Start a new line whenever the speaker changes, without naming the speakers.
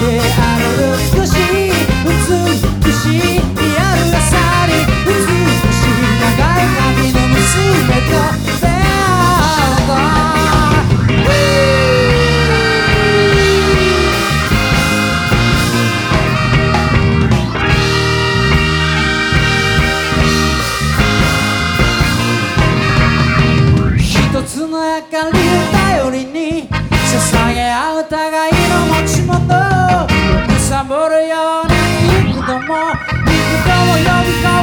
美しい美しいリアルなさに美しい長い髪の娘とつの明かりを頼りに捧げ合う互いの持ちも物守るように幾度も幾度も呼び込む。